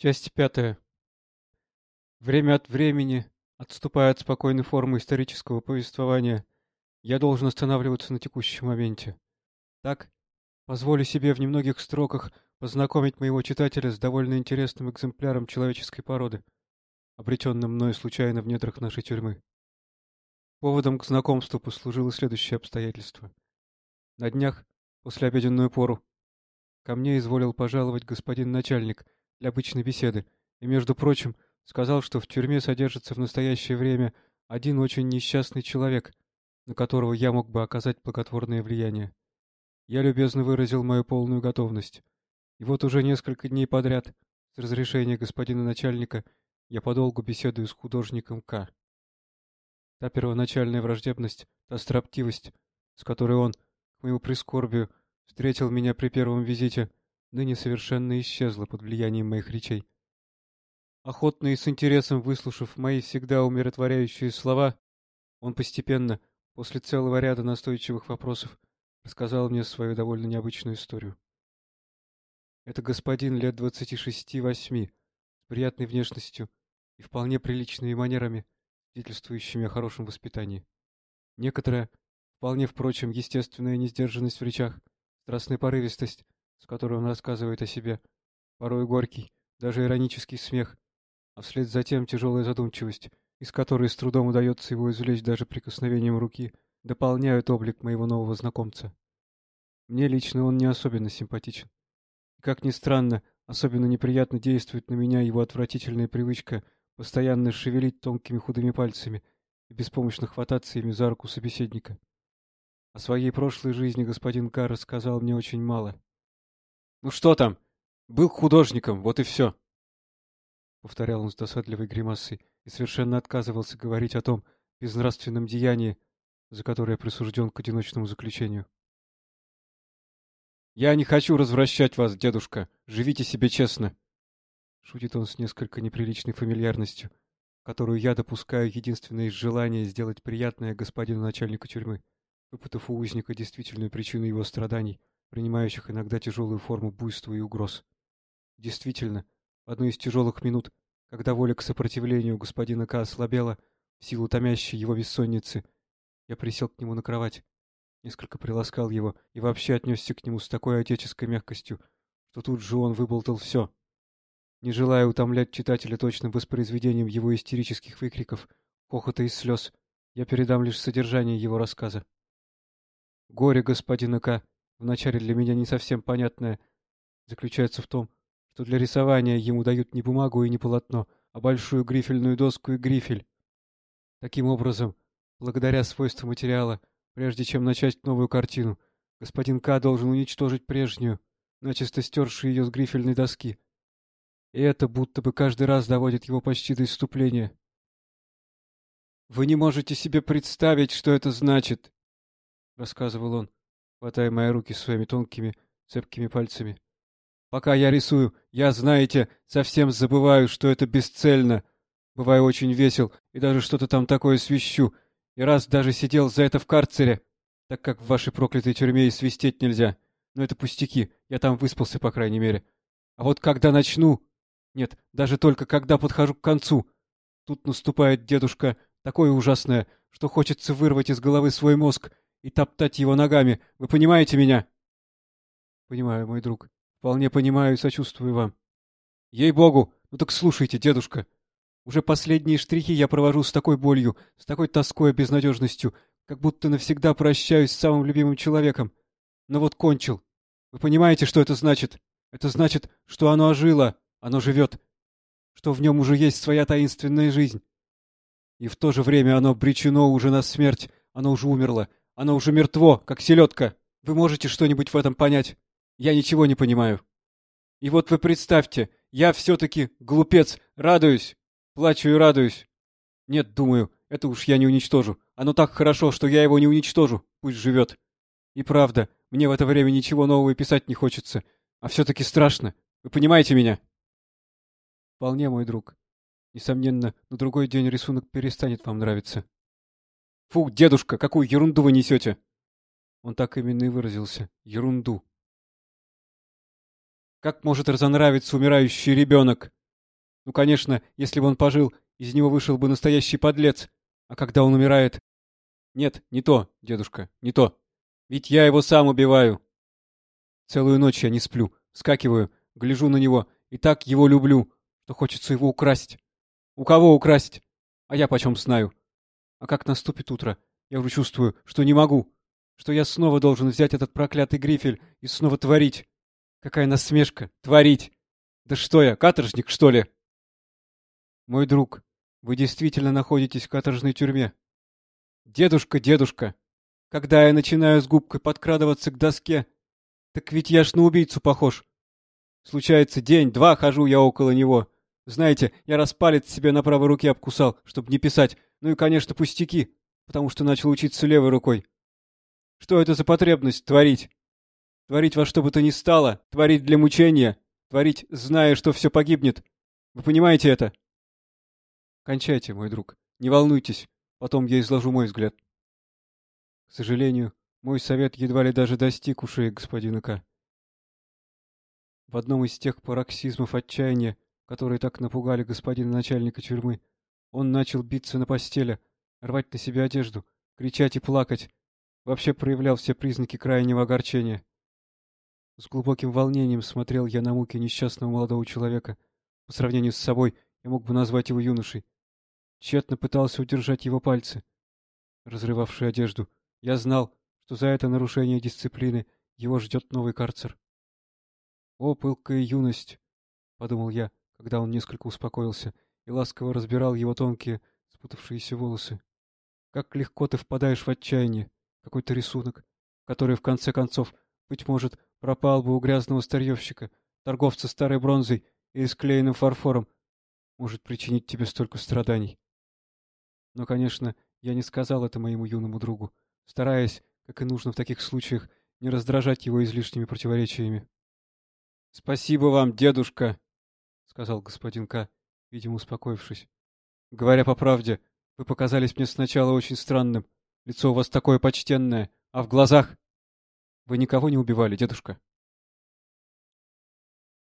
Часть пятая. Время от времени, отступая от спокойной формы исторического повествования, я должен останавливаться на текущем моменте. Так, позволю себе в немногих строках познакомить моего читателя с довольно интересным экземпляром человеческой породы, обретенным мною случайно в недрах нашей тюрьмы. Поводом к знакомству послужило следующее обстоятельство. На днях, после обеденную пору, ко мне изволил пожаловать господин начальник — для обычной беседы, и, между прочим, сказал, что в тюрьме содержится в настоящее время один очень несчастный человек, на которого я мог бы оказать благотворное влияние. Я любезно выразил мою полную готовность. И вот уже несколько дней подряд, с разрешения господина начальника, я подолгу беседую с художником К. Та первоначальная враждебность, та строптивость, с которой он, к моему прискорбию, встретил меня при первом визите, ныне совершенно исчезла под влиянием моих речей. Охотно и с интересом выслушав мои всегда умиротворяющие слова, он постепенно, после целого ряда настойчивых вопросов, рассказал мне свою довольно необычную историю. Это господин лет двадцати шести-восьми, с приятной внешностью и вполне приличными манерами, свидетельствующими о хорошем воспитании. Некоторая, вполне, впрочем, естественная несдержанность в речах, страстная порывистость, с которой он рассказывает о себе, порой горький, даже иронический смех, а вслед за тем тяжелая задумчивость, из которой с трудом удается его извлечь даже прикосновением руки, дополняют облик моего нового знакомца. Мне лично он не особенно симпатичен. И, как ни странно, особенно неприятно действует на меня его отвратительная привычка постоянно шевелить тонкими худыми пальцами и беспомощно хвататься ими за руку собеседника. О своей прошлой жизни господин Кар рассказал мне очень мало. Ну что там? Был художником, вот и все. Повторял он с досадливой гримасой и совершенно отказывался говорить о том безнравственном деянии, за которое присужден к одиночному заключению. «Я не хочу развращать вас, дедушка. Живите себе честно!» Шутит он с несколько неприличной фамильярностью, которую я допускаю единственное из желания сделать приятное господину начальнику тюрьмы, выпытав у узника действительную причину его страданий, принимающих иногда тяжелую форму буйства и угроз. Действительно, в одну из тяжелых минут, когда воля к сопротивлению господина К. ослабела, в силу томящей его бессонницы, я присел к нему на кровать, несколько приласкал его и вообще отнесся к нему с такой отеческой мягкостью, что тут же он выболтал все. Не желая утомлять читателя точным воспроизведением его истерических выкриков, хохота и слез, я передам лишь содержание его рассказа. Горе господина К вначале для меня не совсем понятное, заключается в том, что для рисования ему дают не бумагу и не полотно, а большую грифельную доску и грифель. Таким образом, благодаря свойству материала, прежде чем начать новую картину, господин К. должен уничтожить прежнюю, начисто стершую ее с грифельной доски. И это будто бы каждый раз доводит его почти до исступления. «Вы не можете себе представить, что это значит», — рассказывал он хватая мои руки своими тонкими, цепкими пальцами. Пока я рисую, я, знаете, совсем забываю, что это бесцельно. Бываю очень весел и даже что-то там такое свищу. И раз даже сидел за это в карцере, так как в вашей проклятой тюрьме и свистеть нельзя. Но это пустяки, я там выспался, по крайней мере. А вот когда начну... Нет, даже только когда подхожу к концу. Тут наступает дедушка, такое ужасное, что хочется вырвать из головы свой мозг и топтать его ногами. Вы понимаете меня? Понимаю, мой друг. Вполне понимаю и сочувствую вам. Ей-богу! Ну так слушайте, дедушка. Уже последние штрихи я провожу с такой болью, с такой тоской и безнадежностью, как будто навсегда прощаюсь с самым любимым человеком. Но вот кончил. Вы понимаете, что это значит? Это значит, что оно ожило, оно живет, что в нем уже есть своя таинственная жизнь. И в то же время оно обречено уже на смерть, оно уже умерло, оно уже мертво, как селедка. Вы можете что-нибудь в этом понять? Я ничего не понимаю. И вот вы представьте, я все-таки, глупец, радуюсь. Плачу и радуюсь. Нет, думаю, это уж я не уничтожу. Оно так хорошо, что я его не уничтожу. Пусть живет. И правда, мне в это время ничего нового писать не хочется. А все-таки страшно. Вы понимаете меня? Вполне, мой друг. Несомненно, на другой день рисунок перестанет вам нравиться. Фу, дедушка, какую ерунду вы несете! Он так именно и выразился. Ерунду. Как может разонравиться умирающий ребенок? Ну, конечно, если бы он пожил, из него вышел бы настоящий подлец. А когда он умирает... Нет, не то, дедушка, не то. Ведь я его сам убиваю. Целую ночь я не сплю, скакиваю, гляжу на него и так его люблю, что хочется его украсть. У кого украсть? А я почем знаю? А как наступит утро, я уже чувствую, что не могу, что я снова должен взять этот проклятый грифель и снова творить. Какая насмешка! Творить! Да что я, каторжник, что ли? Мой друг, вы действительно находитесь в каторжной тюрьме. Дедушка, дедушка, когда я начинаю с губкой подкрадываться к доске, так ведь я ж на убийцу похож. Случается, день-два хожу я около него. Знаете, я распалец себе на правой руке обкусал, чтобы не писать. Ну и, конечно, пустяки, потому что начал учиться левой рукой. Что это за потребность творить? Творить во что бы то ни стало, творить для мучения, творить, зная, что все погибнет. Вы понимаете это? Кончайте, мой друг. Не волнуйтесь. Потом я изложу мой взгляд. К сожалению, мой совет едва ли даже достиг ушей господина К. В одном из тех пароксизмов отчаяния, которые так напугали господина начальника тюрьмы, он начал биться на постели, рвать на себе одежду, кричать и плакать, вообще проявлял все признаки крайнего огорчения. С глубоким волнением смотрел я на муки несчастного молодого человека. По сравнению с собой я мог бы назвать его юношей. Тщетно пытался удержать его пальцы, разрывавшие одежду. Я знал, что за это нарушение дисциплины его ждет новый карцер. «О, пылкая юность!» — подумал я, когда он несколько успокоился и ласково разбирал его тонкие, спутавшиеся волосы. «Как легко ты впадаешь в отчаяние! Какой-то рисунок, который, в конце концов, быть может, пропал бы у грязного старьевщика, торговца старой бронзой и склеенным фарфором, может причинить тебе столько страданий. Но, конечно, я не сказал это моему юному другу, стараясь, как и нужно в таких случаях, не раздражать его излишними противоречиями. — Спасибо вам, дедушка, — сказал господин К., видимо, успокоившись. — Говоря по правде, вы показались мне сначала очень странным. Лицо у вас такое почтенное, а в глазах... Вы никого не убивали, дедушка?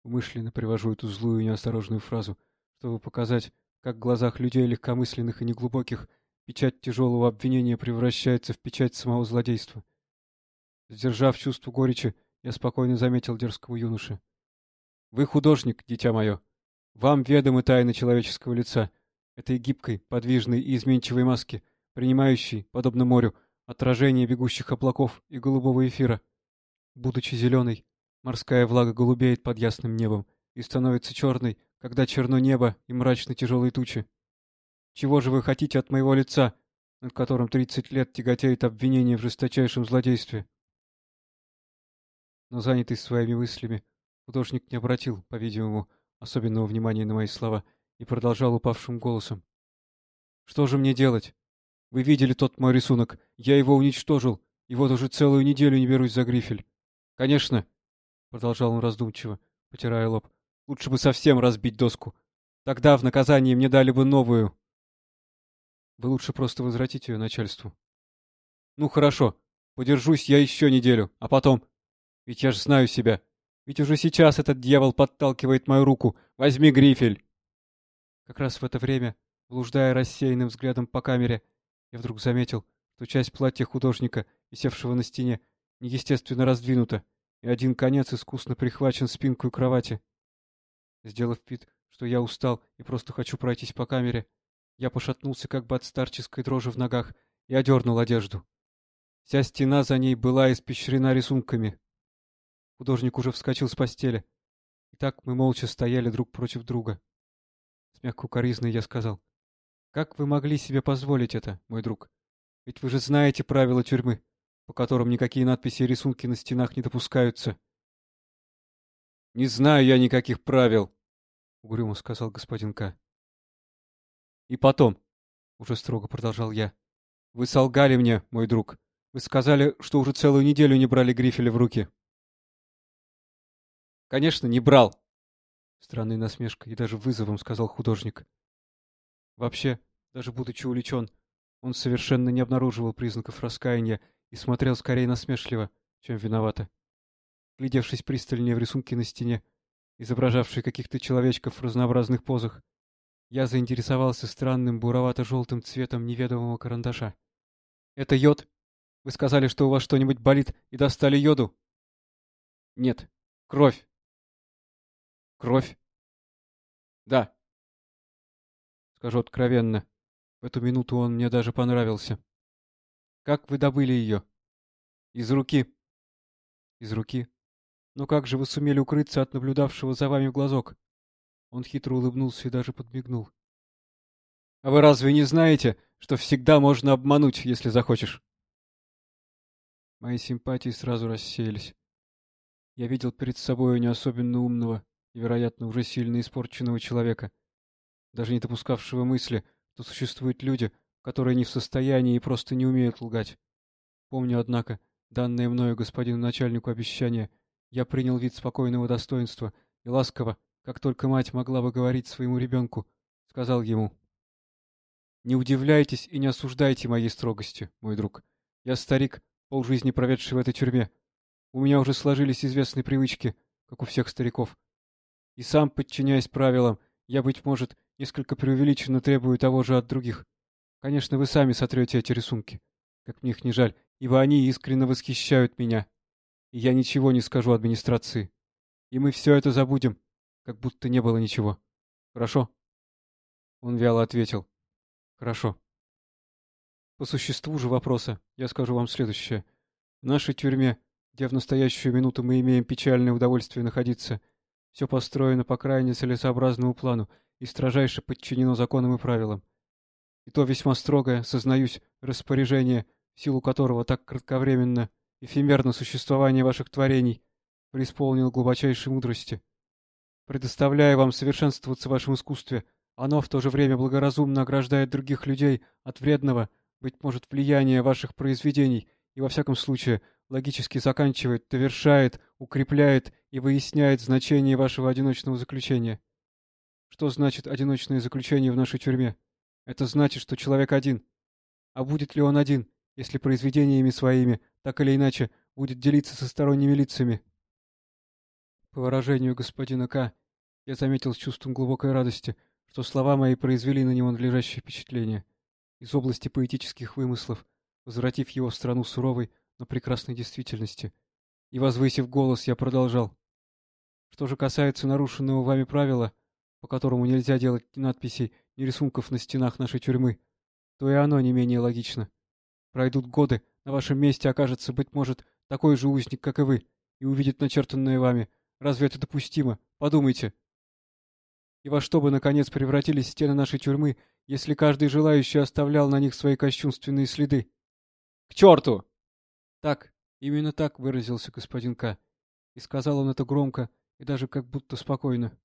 Умышленно привожу эту злую и неосторожную фразу, чтобы показать, как в глазах людей легкомысленных и неглубоких печать тяжелого обвинения превращается в печать самого злодейства. Сдержав чувство горечи, я спокойно заметил дерзкого юноше. Вы художник, дитя мое. Вам ведомы тайны человеческого лица, этой гибкой, подвижной и изменчивой маски, принимающей, подобно морю, отражение бегущих облаков и голубого эфира. Будучи зеленой, морская влага голубеет под ясным небом и становится черной, когда черно небо и мрачны тяжелые тучи. Чего же вы хотите от моего лица, над которым тридцать лет тяготеет обвинение в жесточайшем злодействе? Но занятый своими мыслями, Художник не обратил, по-видимому, особенного внимания на мои слова и продолжал упавшим голосом. «Что же мне делать? Вы видели тот мой рисунок. Я его уничтожил, и вот уже целую неделю не берусь за грифель. Конечно, — продолжал он раздумчиво, потирая лоб, — лучше бы совсем разбить доску. Тогда в наказание мне дали бы новую. Вы лучше просто возвратите ее начальству. Ну хорошо, подержусь я еще неделю, а потом... Ведь я же знаю себя. Ведь уже сейчас этот дьявол подталкивает мою руку. Возьми грифель!» Как раз в это время, блуждая рассеянным взглядом по камере, я вдруг заметил, что часть платья художника, висевшего на стене, неестественно раздвинута, и один конец искусно прихвачен спинкой кровати. Сделав вид, что я устал и просто хочу пройтись по камере, я пошатнулся как бы от старческой дрожи в ногах и одернул одежду. Вся стена за ней была испещрена рисунками. Художник уже вскочил с постели. И так мы молча стояли друг против друга. С мягкой укоризной я сказал. «Как вы могли себе позволить это, мой друг? Ведь вы же знаете правила тюрьмы, по которым никакие надписи и рисунки на стенах не допускаются». «Не знаю я никаких правил», — угрюмо сказал господин К. «И потом», — уже строго продолжал я, — «вы солгали мне, мой друг. Вы сказали, что уже целую неделю не брали грифеля в руки». Конечно, не брал. Странной насмешкой и даже вызовом сказал художник. Вообще, даже будучи увлечен, он совершенно не обнаруживал признаков раскаяния и смотрел скорее насмешливо, чем виновато. Глядевшись пристальнее в рисунки на стене, изображавший каких-то человечков в разнообразных позах, я заинтересовался странным буровато-желтым цветом неведомого карандаша. «Это йод? Вы сказали, что у вас что-нибудь болит, и достали йоду?» «Нет. Кровь». «Кровь?» «Да». Скажу откровенно, в эту минуту он мне даже понравился. «Как вы добыли ее?» «Из руки». «Из руки? Но как же вы сумели укрыться от наблюдавшего за вами в глазок?» Он хитро улыбнулся и даже подмигнул. «А вы разве не знаете, что всегда можно обмануть, если захочешь?» Мои симпатии сразу рассеялись. Я видел перед собой не особенно умного и, вероятно, уже сильно испорченного человека, даже не допускавшего мысли, что существуют люди, которые не в состоянии и просто не умеют лгать. Помню, однако, данное мною господину начальнику обещание, я принял вид спокойного достоинства и ласково, как только мать могла бы говорить своему ребенку, сказал ему. «Не удивляйтесь и не осуждайте моей строгости, мой друг. Я старик, полжизни проведший в этой тюрьме. У меня уже сложились известные привычки, как у всех стариков. И сам, подчиняясь правилам, я, быть может, несколько преувеличенно требую того же от других. Конечно, вы сами сотрете эти рисунки, как мне их не жаль, ибо они искренне восхищают меня. И я ничего не скажу администрации. И мы все это забудем, как будто не было ничего. Хорошо? Он вяло ответил. Хорошо. По существу же вопроса я скажу вам следующее. В нашей тюрьме, где в настоящую минуту мы имеем печальное удовольствие находиться, все построено по крайне целесообразному плану и строжайше подчинено законам и правилам. И то весьма строгое, сознаюсь, распоряжение, в силу которого так кратковременно, эфемерно существование ваших творений, преисполнил глубочайшей мудрости. Предоставляя вам совершенствоваться в вашем искусстве, оно в то же время благоразумно ограждает других людей от вредного, быть может, влияния ваших произведений и, во всяком случае, логически заканчивает, довершает, укрепляет и выясняет значение вашего одиночного заключения. Что значит одиночное заключение в нашей тюрьме? Это значит, что человек один. А будет ли он один, если произведениями своими, так или иначе, будет делиться со сторонними лицами? По выражению господина К., я заметил с чувством глубокой радости, что слова мои произвели на него надлежащее впечатление. Из области поэтических вымыслов, возвратив его в страну суровой, но прекрасной действительности. И, возвысив голос, я продолжал. Что же касается нарушенного вами правила, по которому нельзя делать ни надписей, ни рисунков на стенах нашей тюрьмы, то и оно не менее логично. Пройдут годы, на вашем месте окажется, быть может, такой же узник, как и вы, и увидит начертанное вами, Разве это допустимо? Подумайте. И во что бы, наконец, превратились стены нашей тюрьмы, если каждый желающий оставлял на них свои кощунственные следы? — К черту! Так, именно так выразился господин К. И сказал он это громко и даже как будто спокойно.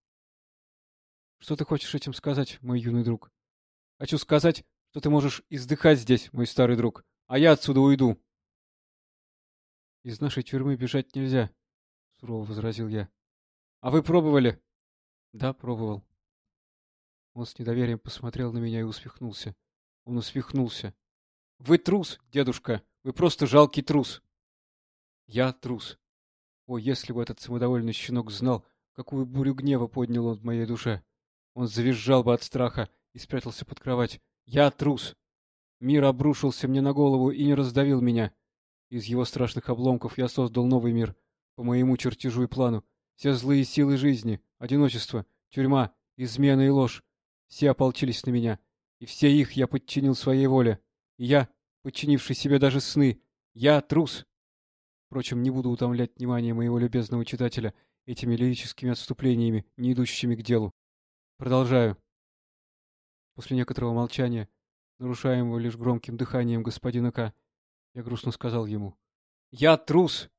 — Что ты хочешь этим сказать, мой юный друг? — Хочу сказать, что ты можешь издыхать здесь, мой старый друг, а я отсюда уйду. — Из нашей тюрьмы бежать нельзя, сурово возразил я. А вы пробовали? Да, пробовал. Он с недоверием посмотрел на меня и усмехнулся. Он усмехнулся. Вы трус, дедушка. Вы просто жалкий трус. Я трус. О, если бы этот самодовольный щенок знал, какую бурю гнева поднял он в моей душе. Он завизжал бы от страха и спрятался под кровать. Я трус. Мир обрушился мне на голову и не раздавил меня. Из его страшных обломков я создал новый мир, по моему чертежу и плану, все злые силы жизни, одиночество, тюрьма, измена и ложь, все ополчились на меня, и все их я подчинил своей воле. И я, подчинивший себе даже сны, я трус. Впрочем, не буду утомлять внимание моего любезного читателя этими лирическими отступлениями, не идущими к делу. Продолжаю. После некоторого молчания, нарушаемого лишь громким дыханием господина К., я грустно сказал ему. «Я трус!»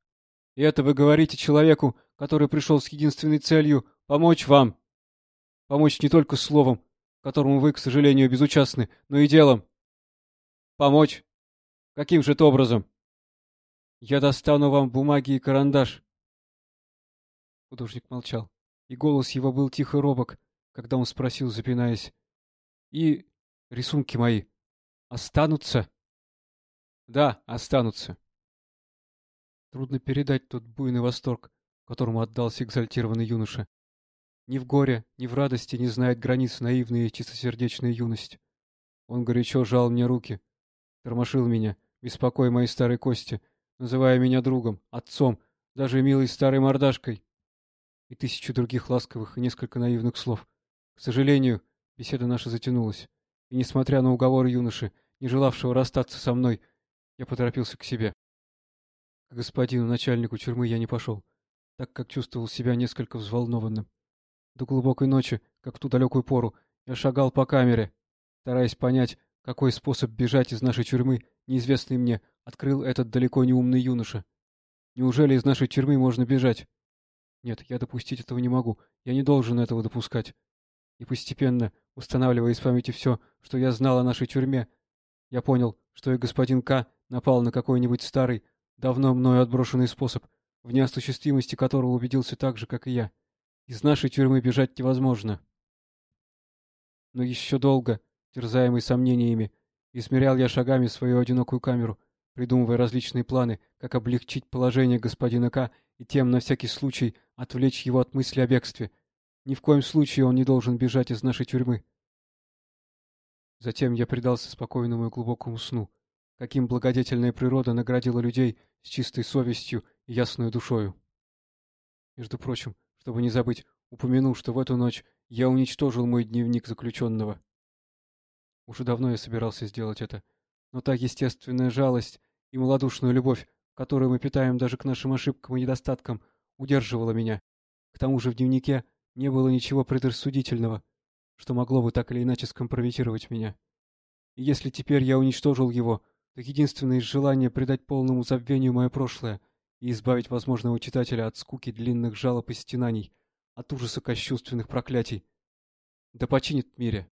И это вы говорите человеку, который пришел с единственной целью — помочь вам. Помочь не только словом, которому вы, к сожалению, безучастны, но и делом. Помочь? Каким же это образом? Я достану вам бумаги и карандаш. Художник молчал, и голос его был тихо робок, когда он спросил, запинаясь. И рисунки мои останутся? Да, останутся. Трудно передать тот буйный восторг, которому отдался экзальтированный юноша. Ни в горе, ни в радости не знает границ наивная и чистосердечная юность. Он горячо жал мне руки, тормошил меня, беспокоя мои старые кости, называя меня другом, отцом, даже милой старой мордашкой. И тысячу других ласковых и несколько наивных слов. К сожалению, беседа наша затянулась. И несмотря на уговоры юноши, не желавшего расстаться со мной, я поторопился к себе. К господину начальнику тюрьмы я не пошел, так как чувствовал себя несколько взволнованным. До глубокой ночи, как в ту далекую пору, я шагал по камере, стараясь понять, какой способ бежать из нашей тюрьмы, неизвестный мне, открыл этот далеко не умный юноша. Неужели из нашей тюрьмы можно бежать? Нет, я допустить этого не могу, я не должен этого допускать. И постепенно, устанавливая из памяти все, что я знал о нашей тюрьме, я понял, что и господин К. напал на какой-нибудь старый, давно мною отброшенный способ, в неосуществимости которого убедился так же, как и я. Из нашей тюрьмы бежать невозможно. Но еще долго, терзаемый сомнениями, измерял я шагами свою одинокую камеру, придумывая различные планы, как облегчить положение господина К. и тем, на всякий случай, отвлечь его от мысли о бегстве. Ни в коем случае он не должен бежать из нашей тюрьмы. Затем я предался спокойному и глубокому сну, каким благодетельная природа наградила людей с чистой совестью и ясной душою. Между прочим, чтобы не забыть, упомяну, что в эту ночь я уничтожил мой дневник заключенного. Уже давно я собирался сделать это, но та естественная жалость и малодушную любовь, которую мы питаем даже к нашим ошибкам и недостаткам, удерживала меня. К тому же в дневнике не было ничего предрассудительного, что могло бы так или иначе скомпрометировать меня. И если теперь я уничтожил его, то единственное из желания придать полному забвению мое прошлое — и избавить возможного читателя от скуки длинных жалоб и стенаний, от ужаса кощунственных проклятий. Да починит в мире